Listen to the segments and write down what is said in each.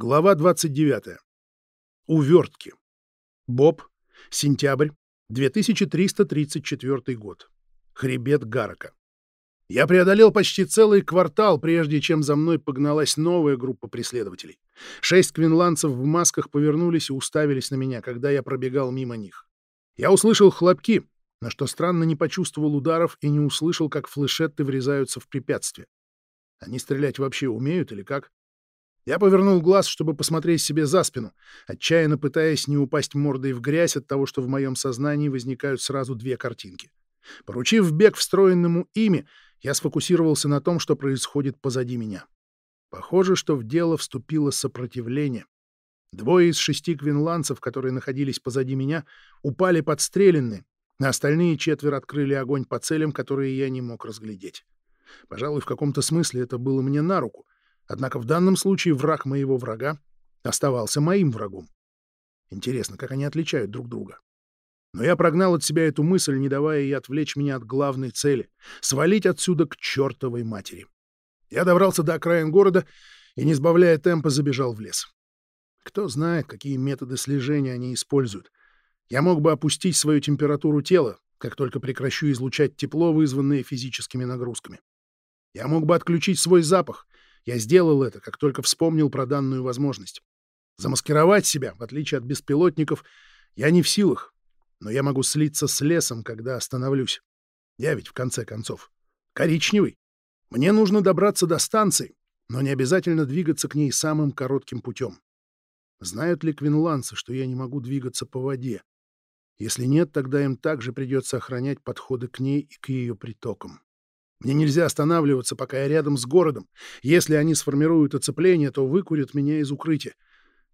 Глава 29. Увертки. Боб. Сентябрь. 2334 год. Хребет Гарака. Я преодолел почти целый квартал, прежде чем за мной погналась новая группа преследователей. Шесть квинландцев в масках повернулись и уставились на меня, когда я пробегал мимо них. Я услышал хлопки, на что странно не почувствовал ударов и не услышал, как флешетты врезаются в препятствие. Они стрелять вообще умеют или как? Я повернул глаз, чтобы посмотреть себе за спину, отчаянно пытаясь не упасть мордой в грязь от того, что в моем сознании возникают сразу две картинки. Поручив бег встроенному ими, я сфокусировался на том, что происходит позади меня. Похоже, что в дело вступило сопротивление. Двое из шести квинландцев, которые находились позади меня, упали подстреленные, а остальные четверо открыли огонь по целям, которые я не мог разглядеть. Пожалуй, в каком-то смысле это было мне на руку — Однако в данном случае враг моего врага оставался моим врагом. Интересно, как они отличают друг друга. Но я прогнал от себя эту мысль, не давая ей отвлечь меня от главной цели — свалить отсюда к чертовой матери. Я добрался до окраин города и, не сбавляя темпа, забежал в лес. Кто знает, какие методы слежения они используют. Я мог бы опустить свою температуру тела, как только прекращу излучать тепло, вызванное физическими нагрузками. Я мог бы отключить свой запах — я сделал это, как только вспомнил про данную возможность. Замаскировать себя, в отличие от беспилотников, я не в силах, но я могу слиться с лесом, когда остановлюсь. Я ведь, в конце концов, коричневый. Мне нужно добраться до станции, но не обязательно двигаться к ней самым коротким путем. Знают ли квинландцы, что я не могу двигаться по воде? Если нет, тогда им также придется охранять подходы к ней и к ее притокам. Мне нельзя останавливаться, пока я рядом с городом. Если они сформируют оцепление, то выкурят меня из укрытия.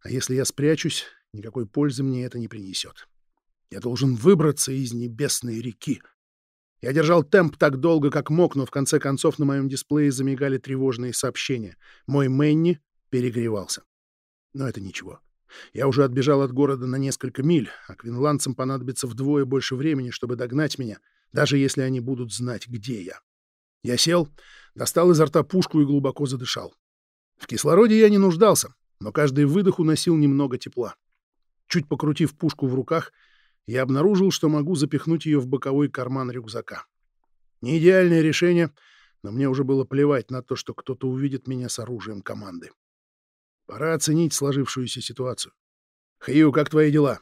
А если я спрячусь, никакой пользы мне это не принесет. Я должен выбраться из небесной реки. Я держал темп так долго, как мог, но в конце концов на моем дисплее замигали тревожные сообщения. Мой Мэнни перегревался. Но это ничего. Я уже отбежал от города на несколько миль, а квинландцам понадобится вдвое больше времени, чтобы догнать меня, даже если они будут знать, где я. Я сел, достал изо рта пушку и глубоко задышал. В кислороде я не нуждался, но каждый выдох уносил немного тепла. Чуть покрутив пушку в руках, я обнаружил, что могу запихнуть ее в боковой карман рюкзака. Не идеальное решение, но мне уже было плевать на то, что кто-то увидит меня с оружием команды. Пора оценить сложившуюся ситуацию. «Хью, как твои дела?»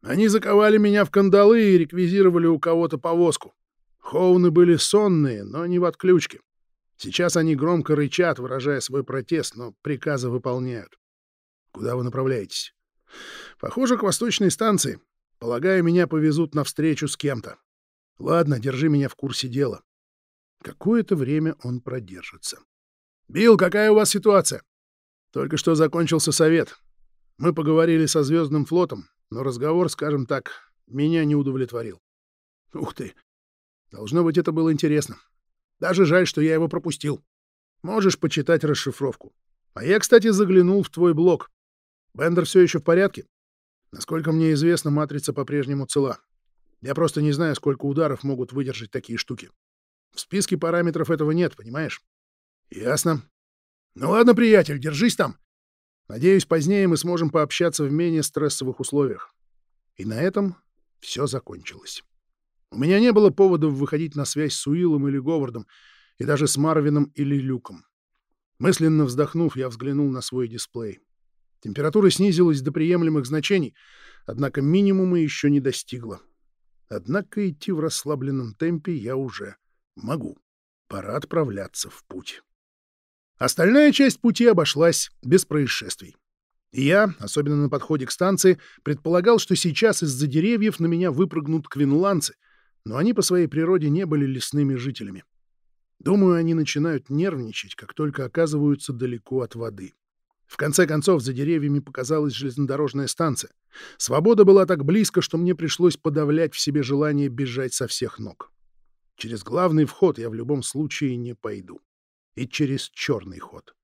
«Они заковали меня в кандалы и реквизировали у кого-то повозку. Хоуны были сонные, но не в отключке. Сейчас они громко рычат, выражая свой протест, но приказы выполняют. Куда вы направляетесь? Похоже, к восточной станции. Полагаю, меня повезут навстречу с кем-то. Ладно, держи меня в курсе дела. Какое-то время он продержится. Билл, какая у вас ситуация? Только что закончился совет. Мы поговорили со Звездным флотом, но разговор, скажем так, меня не удовлетворил. Ух ты! Должно быть, это было интересно. Даже жаль, что я его пропустил. Можешь почитать расшифровку. А я, кстати, заглянул в твой блог. Бендер все еще в порядке? Насколько мне известно, матрица по-прежнему цела. Я просто не знаю, сколько ударов могут выдержать такие штуки. В списке параметров этого нет, понимаешь? Ясно. Ну ладно, приятель, держись там. Надеюсь, позднее мы сможем пообщаться в менее стрессовых условиях. И на этом все закончилось. У меня не было поводов выходить на связь с Уиллом или Говардом, и даже с Марвином или Люком. Мысленно вздохнув, я взглянул на свой дисплей. Температура снизилась до приемлемых значений, однако минимума еще не достигла. Однако идти в расслабленном темпе я уже могу. Пора отправляться в путь. Остальная часть пути обошлась без происшествий. Я, особенно на подходе к станции, предполагал, что сейчас из-за деревьев на меня выпрыгнут квинландцы — но они по своей природе не были лесными жителями. Думаю, они начинают нервничать, как только оказываются далеко от воды. В конце концов, за деревьями показалась железнодорожная станция. Свобода была так близко, что мне пришлось подавлять в себе желание бежать со всех ног. Через главный вход я в любом случае не пойду. И через черный ход.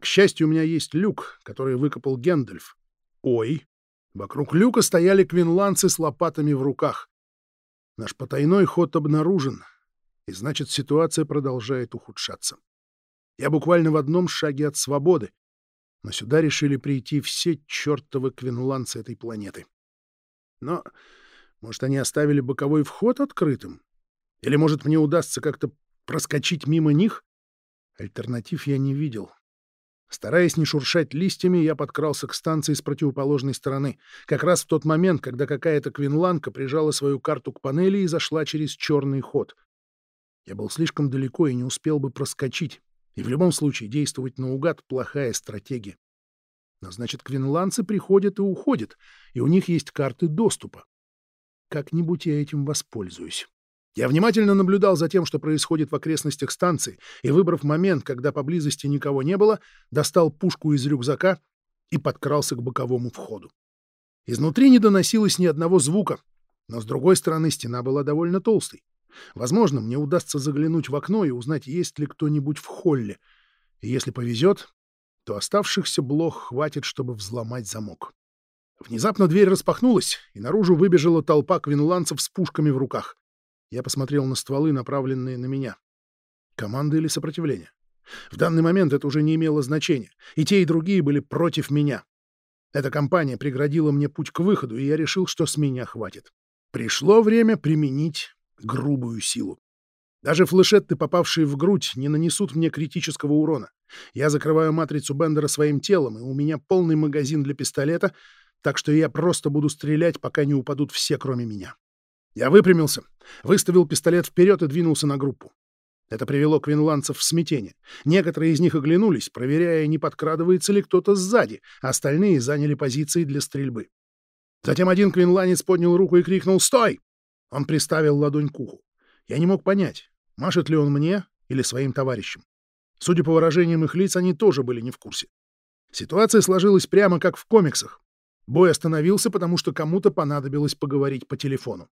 К счастью, у меня есть люк, который выкопал Гендальф. Ой! Вокруг люка стояли квинландцы с лопатами в руках. Наш потайной ход обнаружен, и значит, ситуация продолжает ухудшаться. Я буквально в одном шаге от свободы, Но сюда решили прийти все чертовы квинландцы этой планеты. Но, может, они оставили боковой вход открытым? Или, может, мне удастся как-то проскочить мимо них? Альтернатив я не видел. Стараясь не шуршать листьями, я подкрался к станции с противоположной стороны, как раз в тот момент, когда какая-то квинланка прижала свою карту к панели и зашла через черный ход. Я был слишком далеко и не успел бы проскочить, и в любом случае действовать наугад — плохая стратегия. Но значит, квинландцы приходят и уходят, и у них есть карты доступа. Как-нибудь я этим воспользуюсь. Я внимательно наблюдал за тем, что происходит в окрестностях станции, и, выбрав момент, когда поблизости никого не было, достал пушку из рюкзака и подкрался к боковому входу. Изнутри не доносилось ни одного звука, но, с другой стороны, стена была довольно толстой. Возможно, мне удастся заглянуть в окно и узнать, есть ли кто-нибудь в холле. И если повезет, то оставшихся блох хватит, чтобы взломать замок. Внезапно дверь распахнулась, и наружу выбежала толпа квинландцев с пушками в руках. Я посмотрел на стволы, направленные на меня. Команда или сопротивление? В данный момент это уже не имело значения. И те, и другие были против меня. Эта компания преградила мне путь к выходу, и я решил, что с меня хватит. Пришло время применить грубую силу. Даже флешетты, попавшие в грудь, не нанесут мне критического урона. Я закрываю матрицу Бендера своим телом, и у меня полный магазин для пистолета, так что я просто буду стрелять, пока не упадут все, кроме меня. Я выпрямился, выставил пистолет вперед и двинулся на группу. Это привело квинландцев в смятение. Некоторые из них оглянулись, проверяя, не подкрадывается ли кто-то сзади, а остальные заняли позиции для стрельбы. Затем один квинланец поднял руку и крикнул «Стой!». Он приставил ладонь к уху. Я не мог понять, машет ли он мне или своим товарищам. Судя по выражениям их лиц, они тоже были не в курсе. Ситуация сложилась прямо как в комиксах. Бой остановился, потому что кому-то понадобилось поговорить по телефону.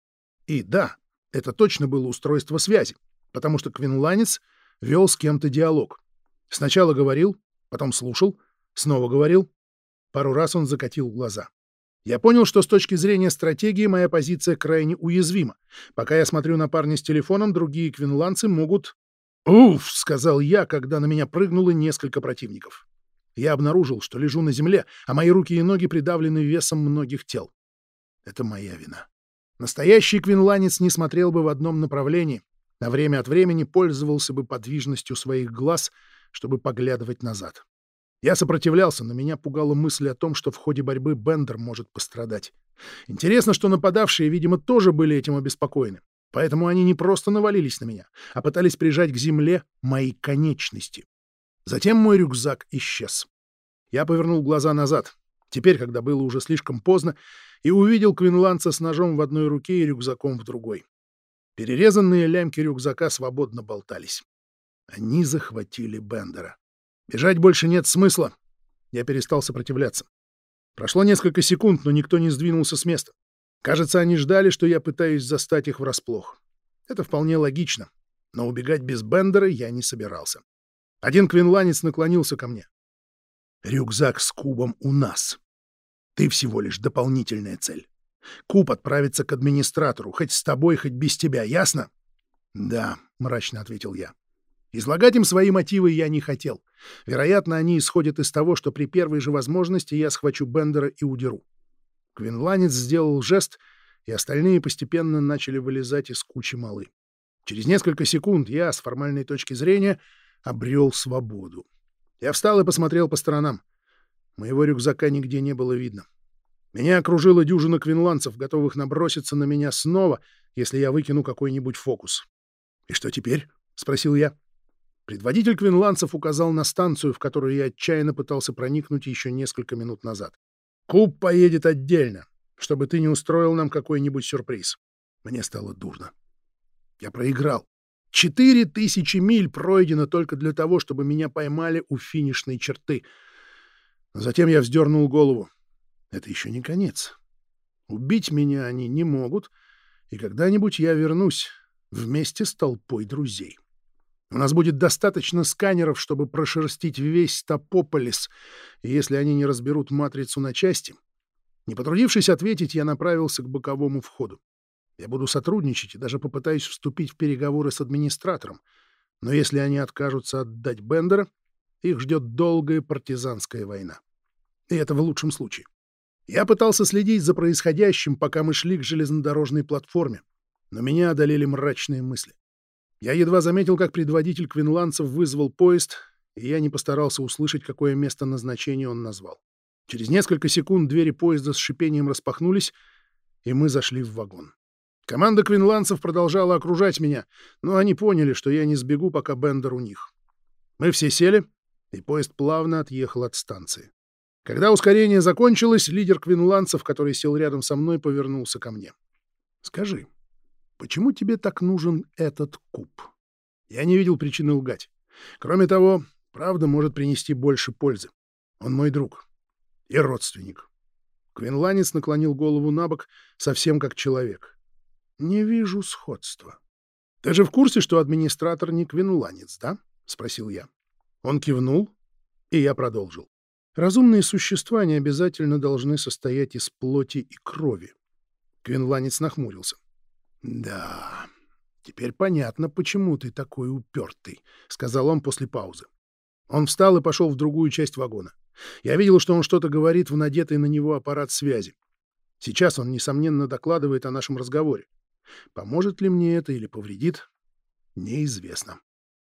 И да, это точно было устройство связи, потому что квинланец вел с кем-то диалог. Сначала говорил, потом слушал, снова говорил. Пару раз он закатил глаза. Я понял, что с точки зрения стратегии моя позиция крайне уязвима. Пока я смотрю на парня с телефоном, другие квинландцы могут... «Уф!» — сказал я, когда на меня прыгнуло несколько противников. Я обнаружил, что лежу на земле, а мои руки и ноги придавлены весом многих тел. Это моя вина. Настоящий квинланец не смотрел бы в одном направлении, а время от времени пользовался бы подвижностью своих глаз, чтобы поглядывать назад. Я сопротивлялся, но меня пугала мысль о том, что в ходе борьбы Бендер может пострадать. Интересно, что нападавшие, видимо, тоже были этим обеспокоены. Поэтому они не просто навалились на меня, а пытались прижать к земле мои конечности. Затем мой рюкзак исчез. Я повернул глаза назад, теперь, когда было уже слишком поздно, и увидел квинландца с ножом в одной руке и рюкзаком в другой. Перерезанные лямки рюкзака свободно болтались. Они захватили Бендера. Бежать больше нет смысла. Я перестал сопротивляться. Прошло несколько секунд, но никто не сдвинулся с места. Кажется, они ждали, что я пытаюсь застать их врасплох. Это вполне логично, но убегать без Бендера я не собирался. Один квинланец наклонился ко мне. «Рюкзак с кубом у нас. Ты всего лишь дополнительная цель. Куб отправится к администратору, хоть с тобой, хоть без тебя, ясно?» «Да», — мрачно ответил я. Излагать им свои мотивы я не хотел. Вероятно, они исходят из того, что при первой же возможности я схвачу Бендера и удеру. Квинланец сделал жест, и остальные постепенно начали вылезать из кучи малы. Через несколько секунд я, с формальной точки зрения, обрел свободу. Я встал и посмотрел по сторонам. Моего рюкзака нигде не было видно. Меня окружила дюжина квинландцев, готовых наброситься на меня снова, если я выкину какой-нибудь фокус. «И что теперь?» — спросил я. Предводитель квинландцев указал на станцию, в которую я отчаянно пытался проникнуть еще несколько минут назад. «Куб поедет отдельно, чтобы ты не устроил нам какой-нибудь сюрприз». Мне стало дурно. Я проиграл. Четыре тысячи миль пройдено только для того, чтобы меня поймали у финишной черты. Затем я вздернул голову. Это еще не конец. Убить меня они не могут, и когда-нибудь я вернусь вместе с толпой друзей. У нас будет достаточно сканеров, чтобы прошерстить весь Топополис, и если они не разберут матрицу на части... Не потрудившись ответить, я направился к боковому входу. Я буду сотрудничать и даже попытаюсь вступить в переговоры с администратором. Но если они откажутся отдать Бендера, их ждет долгая партизанская война. И это в лучшем случае. Я пытался следить за происходящим, пока мы шли к железнодорожной платформе, но меня одолели мрачные мысли. Я едва заметил, как предводитель квинландцев вызвал поезд, и я не постарался услышать, какое место назначения он назвал. Через несколько секунд двери поезда с шипением распахнулись, и мы зашли в вагон. Команда квинландцев продолжала окружать меня, но они поняли, что я не сбегу, пока Бендер у них. Мы все сели, и поезд плавно отъехал от станции. Когда ускорение закончилось, лидер квинландцев, который сел рядом со мной, повернулся ко мне. «Скажи, почему тебе так нужен этот куб?» Я не видел причины лгать. Кроме того, правда может принести больше пользы. Он мой друг и родственник. Квинланец наклонил голову на бок, совсем как человек. Не вижу сходства. Ты же в курсе, что администратор не квинланец, да? спросил я. Он кивнул, и я продолжил. Разумные существа не обязательно должны состоять из плоти и крови. Квинланец нахмурился. Да, теперь понятно, почему ты такой упертый, сказал он после паузы. Он встал и пошел в другую часть вагона. Я видел, что он что-то говорит в надетый на него аппарат связи. Сейчас он, несомненно, докладывает о нашем разговоре. Поможет ли мне это или повредит, неизвестно.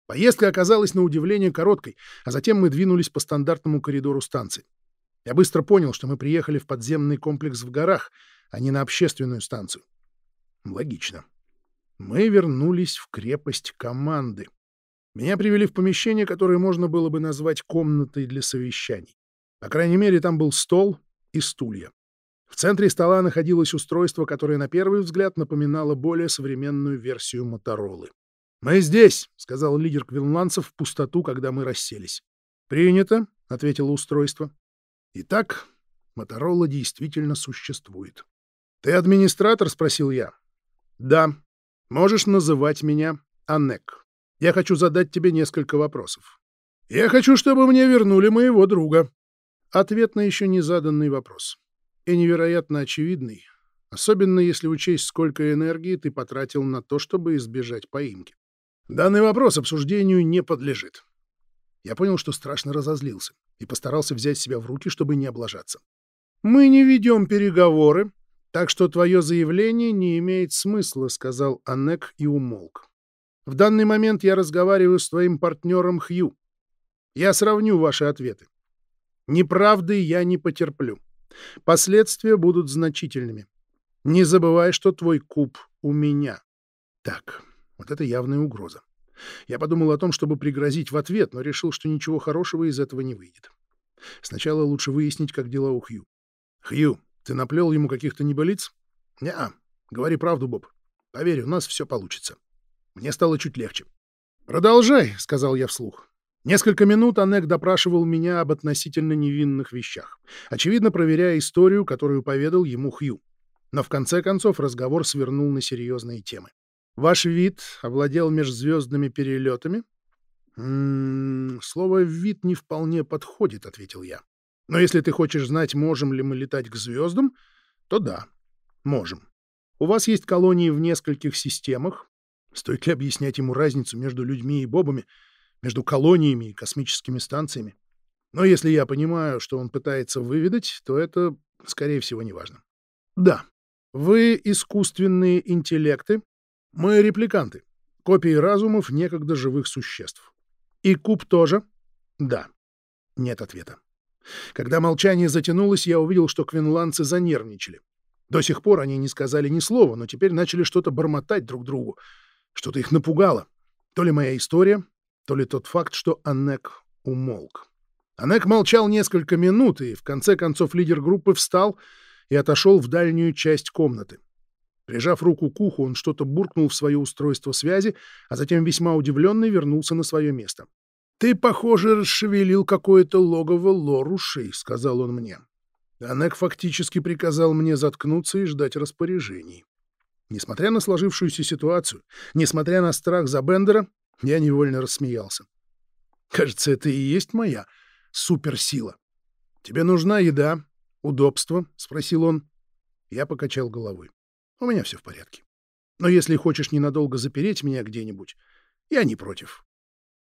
Поездка оказалась на удивление короткой, а затем мы двинулись по стандартному коридору станции. Я быстро понял, что мы приехали в подземный комплекс в горах, а не на общественную станцию. Логично. Мы вернулись в крепость команды. Меня привели в помещение, которое можно было бы назвать комнатой для совещаний. По крайней мере, там был стол и стулья. В центре стола находилось устройство, которое на первый взгляд напоминало более современную версию Моторолы. «Мы здесь», — сказал лидер квинландцев в пустоту, когда мы расселись. «Принято», — ответило устройство. «Итак, Моторола действительно существует». «Ты администратор?» — спросил я. «Да. Можешь называть меня Анек. Я хочу задать тебе несколько вопросов». «Я хочу, чтобы мне вернули моего друга». Ответ на еще не заданный вопрос и невероятно очевидный, особенно если учесть, сколько энергии ты потратил на то, чтобы избежать поимки. Данный вопрос обсуждению не подлежит. Я понял, что страшно разозлился, и постарался взять себя в руки, чтобы не облажаться. «Мы не ведем переговоры, так что твое заявление не имеет смысла», — сказал Аннек и умолк. «В данный момент я разговариваю с твоим партнером Хью. Я сравню ваши ответы. Неправды я не потерплю. Последствия будут значительными. Не забывай, что твой куб у меня. Так, вот это явная угроза. Я подумал о том, чтобы пригрозить в ответ, но решил, что ничего хорошего из этого не выйдет. Сначала лучше выяснить, как дела у Хью. Хью, ты наплел ему каких-то неболиц? Неа. Говори правду, Боб. Поверь, у нас все получится. Мне стало чуть легче. «Продолжай», — сказал я вслух. Несколько минут Анек допрашивал меня об относительно невинных вещах, очевидно проверяя историю, которую поведал ему Хью. Но в конце концов разговор свернул на серьезные темы. «Ваш вид овладел межзвездными перелетами?» «М -м, «Слово «вид» не вполне подходит», — ответил я. «Но если ты хочешь знать, можем ли мы летать к звездам, то да, можем. У вас есть колонии в нескольких системах. Стоит ли объяснять ему разницу между людьми и бобами — между колониями и космическими станциями. Но если я понимаю, что он пытается выведать, то это, скорее всего, не важно. Да, вы искусственные интеллекты, мы репликанты, копии разумов некогда живых существ. И куб тоже? Да. Нет ответа. Когда молчание затянулось, я увидел, что квинландцы занервничали. До сих пор они не сказали ни слова, но теперь начали что-то бормотать друг другу. Что-то их напугало. То ли моя история, то ли тот факт, что Аннек умолк. Аннек молчал несколько минут, и в конце концов лидер группы встал и отошел в дальнюю часть комнаты. Прижав руку к уху, он что-то буркнул в свое устройство связи, а затем весьма удивленный вернулся на свое место. «Ты, похоже, расшевелил какое-то логово лорушей», — сказал он мне. Анек фактически приказал мне заткнуться и ждать распоряжений. Несмотря на сложившуюся ситуацию, несмотря на страх за Бендера, я невольно рассмеялся. Кажется, это и есть моя суперсила. Тебе нужна еда, удобство? спросил он. Я покачал головой. У меня все в порядке. Но если хочешь ненадолго запереть меня где-нибудь, я не против.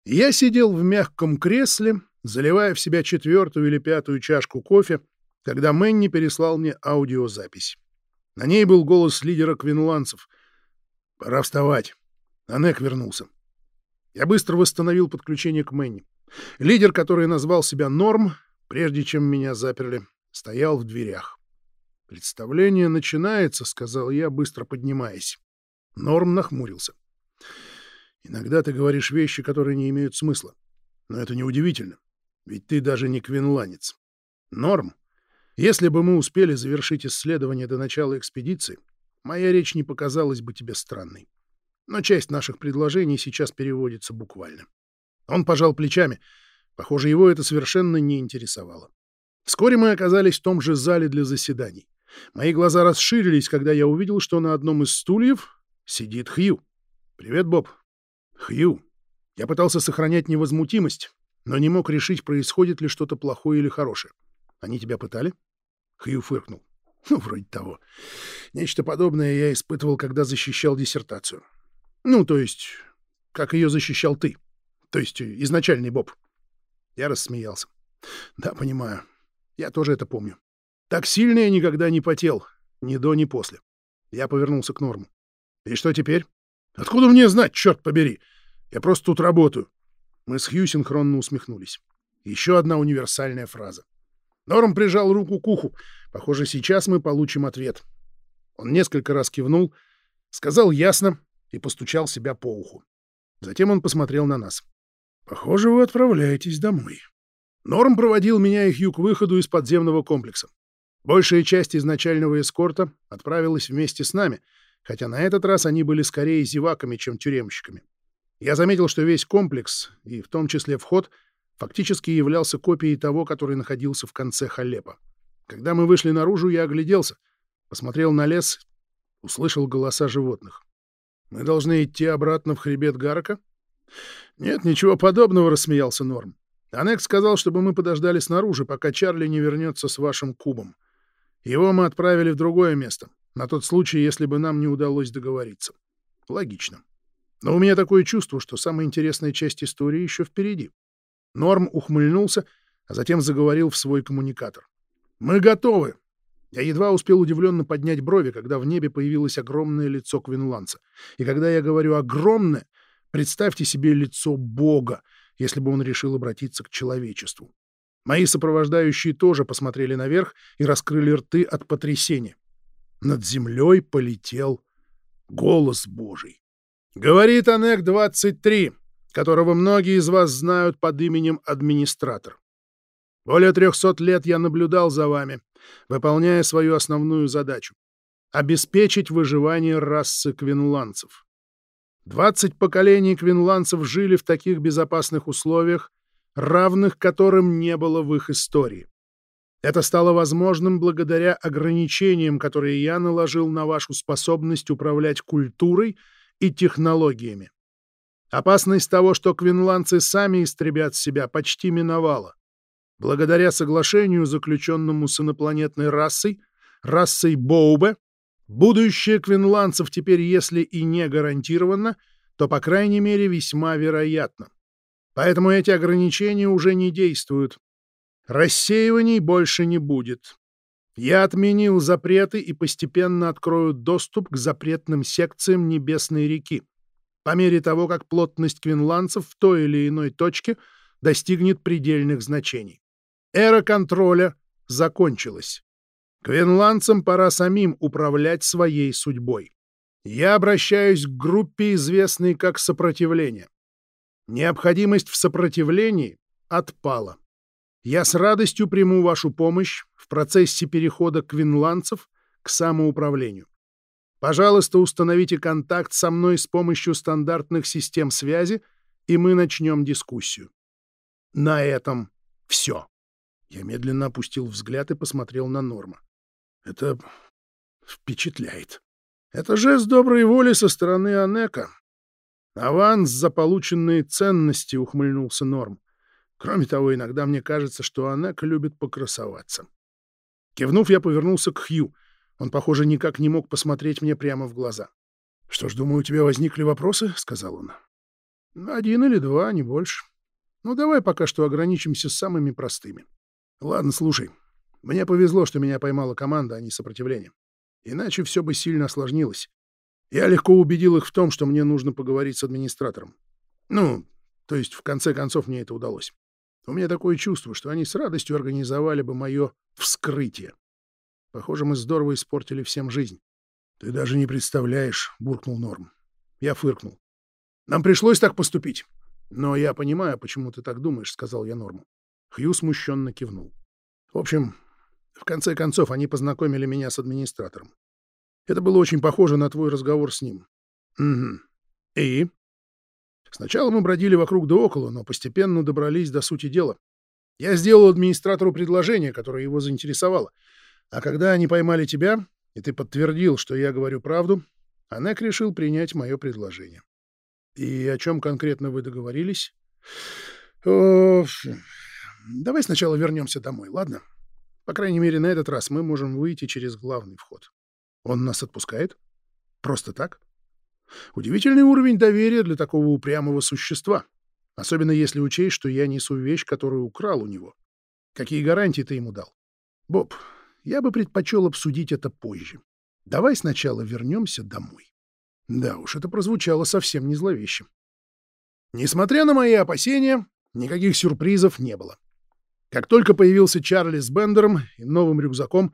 Я сидел в мягком кресле, заливая в себя четвертую или пятую чашку кофе, когда Мэнни переслал мне аудиозапись. На ней был голос лидера квинландцев. «Пора вставать». Анек вернулся. Я быстро восстановил подключение к Мэнни. Лидер, который назвал себя Норм, прежде чем меня заперли, стоял в дверях. «Представление начинается», — сказал я, быстро поднимаясь. Норм нахмурился. «Иногда ты говоришь вещи, которые не имеют смысла. Но это неудивительно, ведь ты даже не квинланец. Норм, если бы мы успели завершить исследование до начала экспедиции, моя речь не показалась бы тебе странной. Но часть наших предложений сейчас переводится буквально. Он пожал плечами. Похоже, его это совершенно не интересовало. Вскоре мы оказались в том же зале для заседаний. Мои глаза расширились, когда я увидел, что на одном из стульев сидит Хью. «Привет, Боб». «Хью». Я пытался сохранять невозмутимость, но не мог решить, происходит ли что-то плохое или хорошее. Они тебя пытали? Хью фыркнул. Ну, вроде того. Нечто подобное я испытывал, когда защищал диссертацию. Ну, то есть, как ее защищал ты. То есть, изначальный Боб. Я рассмеялся. Да, понимаю. Я тоже это помню. Так сильно я никогда не потел. Ни до, ни после. Я повернулся к Норму. И что теперь? Откуда мне знать, черт побери? Я просто тут работаю. Мы с Хью синхронно усмехнулись. Еще одна универсальная фраза. Норм прижал руку к уху. Похоже, сейчас мы получим ответ. Он несколько раз кивнул, сказал ясно и постучал себя по уху. Затем он посмотрел на нас. «Похоже, вы отправляетесь домой». Норм проводил меня и Хью к выходу из подземного комплекса. Большая часть изначального эскорта отправилась вместе с нами, хотя на этот раз они были скорее зеваками, чем тюремщиками. Я заметил, что весь комплекс, и в том числе вход, фактически являлся копией того, который находился в конце Халепа. Когда мы вышли наружу, я огляделся, посмотрел на лес, услышал голоса животных. «Мы должны идти обратно в хребет Гарка?» «Нет, ничего подобного», — рассмеялся Норм. «Анекс сказал, чтобы мы подождали снаружи, пока Чарли не вернется с вашим кубом. Его мы отправили в другое место, на тот случай, если бы нам не удалось договориться. Логично. Но у меня такое чувство, что самая интересная часть истории еще впереди. Норм ухмыльнулся, а затем заговорил в свой коммуникатор. «Мы готовы!» Я едва успел удивленно поднять брови, когда в небе появилось огромное лицо Квинландца. И когда я говорю «огромное», представьте себе лицо Бога, если бы он решил обратиться к человечеству. Мои сопровождающие тоже посмотрели наверх и раскрыли рты от потрясения. Над землей полетел голос Божий. Говорит Анек-23, которого многие из вас знают под именем администратор. Более трехсот лет я наблюдал за вами, выполняя свою основную задачу — обеспечить выживание расы квинландцев. Двадцать поколений квинландцев жили в таких безопасных условиях, равных которым не было в их истории. Это стало возможным благодаря ограничениям, которые я наложил на вашу способность управлять культурой — и технологиями. Опасность того, что квинландцы сами истребят себя, почти миновала. Благодаря соглашению, заключенному с инопланетной расой, расой Боубе, будущее квинландцев теперь, если и не гарантировано, то, по крайней мере, весьма вероятно. Поэтому эти ограничения уже не действуют. Рассеиваний больше не будет. Я отменил запреты и постепенно открою доступ к запретным секциям Небесной реки, по мере того, как плотность квинландцев в той или иной точке достигнет предельных значений. Эра контроля закончилась. Квинландцам пора самим управлять своей судьбой. Я обращаюсь к группе, известной как сопротивление. Необходимость в сопротивлении отпала. Я с радостью приму вашу помощь в процессе перехода квинландцев к самоуправлению. Пожалуйста, установите контакт со мной с помощью стандартных систем связи, и мы начнем дискуссию. На этом все. Я медленно опустил взгляд и посмотрел на Норма. Это впечатляет. Это жест доброй воли со стороны Анека. Аванс за полученные ценности, ухмыльнулся Норм. Кроме того, иногда мне кажется, что она любит покрасоваться. Кивнув, я повернулся к Хью. Он, похоже, никак не мог посмотреть мне прямо в глаза. «Что ж, думаю, у тебя возникли вопросы?» — сказал он. Один или два, не больше. Ну, давай пока что ограничимся самыми простыми. Ладно, слушай. Мне повезло, что меня поймала команда, а не сопротивление. Иначе все бы сильно осложнилось. Я легко убедил их в том, что мне нужно поговорить с администратором. Ну, то есть, в конце концов, мне это удалось. У меня такое чувство, что они с радостью организовали бы мое вскрытие. Похоже, мы здорово испортили всем жизнь. — Ты даже не представляешь, — буркнул Норм. Я фыркнул. — Нам пришлось так поступить. Но я понимаю, почему ты так думаешь, — сказал я Норму. Хью смущенно кивнул. В общем, в конце концов, они познакомили меня с администратором. Это было очень похоже на твой разговор с ним. Угу. И? Сначала мы бродили вокруг да около, но постепенно добрались до сути дела. Я сделал администратору предложение, которое его заинтересовало. А когда они поймали тебя, и ты подтвердил, что я говорю правду, Анек решил принять мое предложение. И о чем конкретно вы договорились? О, давай сначала вернемся домой, ладно? По крайней мере, на этот раз мы можем выйти через главный вход. Он нас отпускает? Просто так? Удивительный уровень доверия для такого упрямого существа. Особенно если учесть, что я несу вещь, которую украл у него. Какие гарантии ты ему дал? Боб, я бы предпочел обсудить это позже. Давай сначала вернемся домой. Да уж, это прозвучало совсем не зловеще. Несмотря на мои опасения, никаких сюрпризов не было. Как только появился Чарли с Бендером и новым рюкзаком,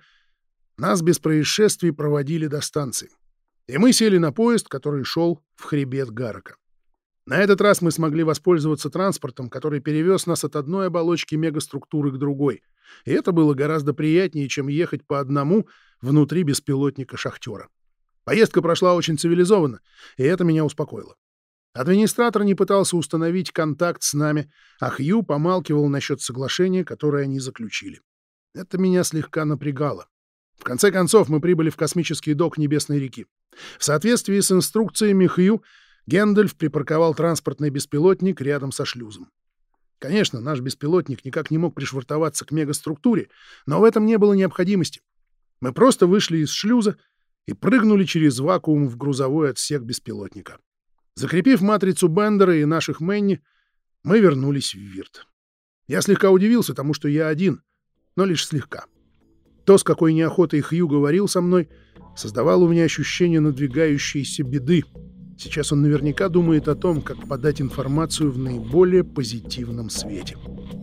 нас без происшествий проводили до станции и мы сели на поезд, который шел в хребет Гарака. На этот раз мы смогли воспользоваться транспортом, который перевез нас от одной оболочки мегаструктуры к другой. И это было гораздо приятнее, чем ехать по одному внутри беспилотника-шахтера. Поездка прошла очень цивилизованно, и это меня успокоило. Администратор не пытался установить контакт с нами, а Хью помалкивал насчет соглашения, которое они заключили. Это меня слегка напрягало. В конце концов, мы прибыли в космический док Небесной реки. В соответствии с инструкциями Хью, Гендальф припарковал транспортный беспилотник рядом со шлюзом. Конечно, наш беспилотник никак не мог пришвартоваться к мегаструктуре, но в этом не было необходимости. Мы просто вышли из шлюза и прыгнули через вакуум в грузовой отсек беспилотника. Закрепив матрицу Бендера и наших Мэнни, мы вернулись в Вирт. Я слегка удивился тому, что я один, но лишь слегка. То, с какой неохотой Хью говорил со мной, создавало у меня ощущение надвигающейся беды. Сейчас он наверняка думает о том, как подать информацию в наиболее позитивном свете.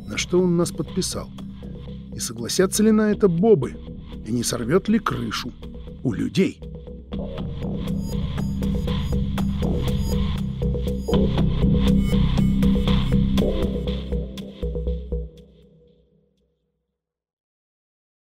На что он нас подписал? И согласятся ли на это бобы? И не сорвет ли крышу у людей?» Thank you.